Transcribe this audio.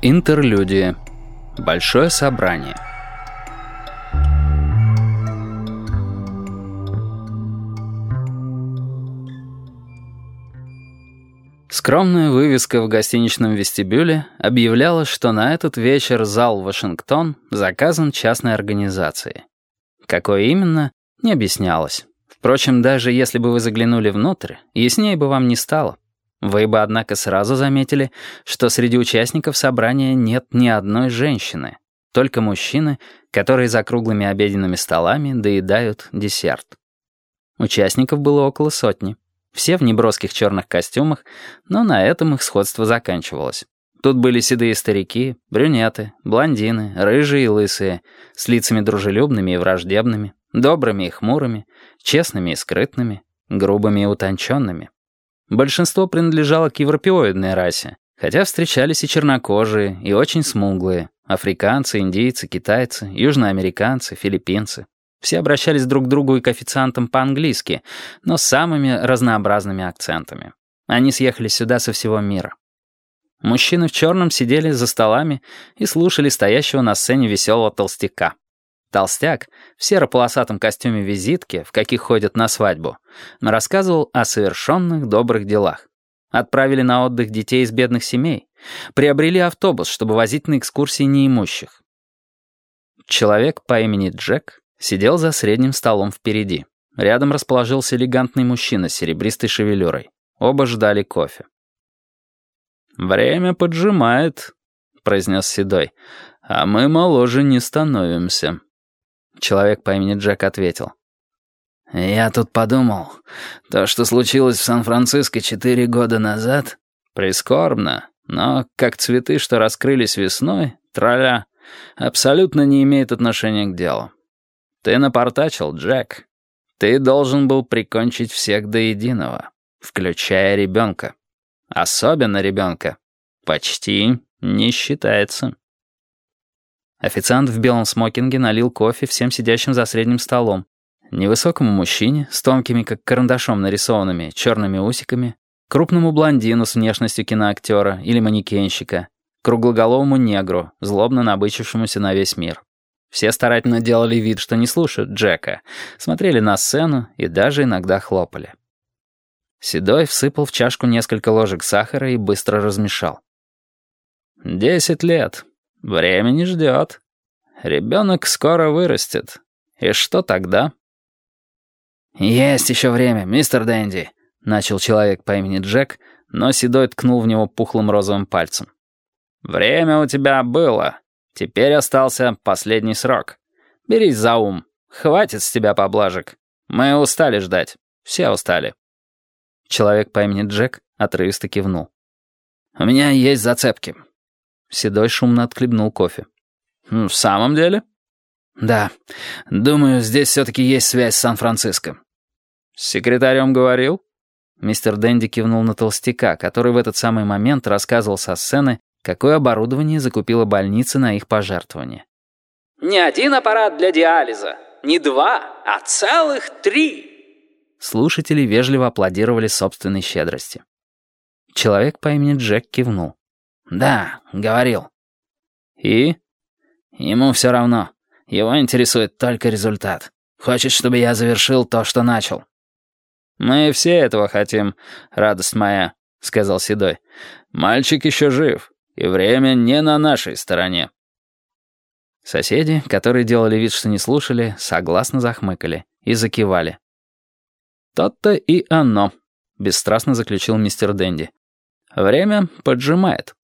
Интерлюдия. Большое собрание. Скромная вывеска в гостиничном вестибюле объявляла, что на этот вечер зал «Вашингтон» заказан частной организацией. Какой именно, не объяснялось. Впрочем, даже если бы вы заглянули внутрь, яснее бы вам не стало. Вы бы, однако, сразу заметили, что среди участников собрания нет ни одной женщины, только мужчины, которые за круглыми обеденными столами доедают десерт. Участников было около сотни. Все в неброских черных костюмах, но на этом их сходство заканчивалось. Тут были седые старики, брюнеты, блондины, рыжие и лысые, с лицами дружелюбными и враждебными, добрыми и хмурыми, честными и скрытными, грубыми и утонченными. Большинство принадлежало к европеоидной расе, хотя встречались и чернокожие, и очень смуглые, африканцы, индийцы, китайцы, южноамериканцы, филиппинцы. Все обращались друг к другу и к официантам по-английски, но с самыми разнообразными акцентами. Они съехали сюда со всего мира. Мужчины в черном сидели за столами и слушали стоящего на сцене веселого толстяка. Толстяк в серо-полосатом костюме визитки, в каких ходят на свадьбу, рассказывал о совершенных добрых делах. Отправили на отдых детей из бедных семей, приобрели автобус, чтобы возить на экскурсии неимущих. Человек по имени Джек сидел за средним столом впереди. Рядом расположился элегантный мужчина с серебристой шевелюрой. Оба ждали кофе. «Время поджимает», — произнес Седой, — «а мы моложе не становимся». Человек по имени Джек ответил. «Я тут подумал, то, что случилось в Сан-Франциско четыре года назад, прискорбно, но как цветы, что раскрылись весной, тролля, абсолютно не имеет отношения к делу. Ты напортачил, Джек. Ты должен был прикончить всех до единого, включая ребенка. Особенно ребенка. Почти не считается». Официант в белом смокинге налил кофе всем сидящим за средним столом. Невысокому мужчине с тонкими, как карандашом нарисованными, черными усиками, крупному блондину с внешностью киноактера или манекенщика, круглоголовому негру, злобно набычившемуся на весь мир. Все старательно делали вид, что не слушают Джека, смотрели на сцену и даже иногда хлопали. Седой всыпал в чашку несколько ложек сахара и быстро размешал. «Десять лет. Время не ждет. Ребенок скоро вырастет. И что тогда? «Есть еще время, мистер Дэнди», — начал человек по имени Джек, но Седой ткнул в него пухлым розовым пальцем. «Время у тебя было. Теперь остался последний срок. Берись за ум. Хватит с тебя поблажек. Мы устали ждать. Все устали». Человек по имени Джек отрывисто кивнул. «У меня есть зацепки. Седой шумно отхлебнул кофе. «В самом деле?» «Да. Думаю, здесь все-таки есть связь с Сан-Франциско». «С секретарем говорил?» Мистер Дэнди кивнул на толстяка, который в этот самый момент рассказывал со сцены, какое оборудование закупила больница на их пожертвование. «Не один аппарат для диализа, не два, а целых три!» Слушатели вежливо аплодировали собственной щедрости. Человек по имени Джек кивнул. «Да, говорил». «И?» «Ему все равно. Его интересует только результат. Хочет, чтобы я завершил то, что начал». «Мы все этого хотим, радость моя», — сказал Седой. «Мальчик еще жив, и время не на нашей стороне». Соседи, которые делали вид, что не слушали, согласно захмыкали и закивали. «То-то и оно», — бесстрастно заключил мистер Дэнди. «Время поджимает».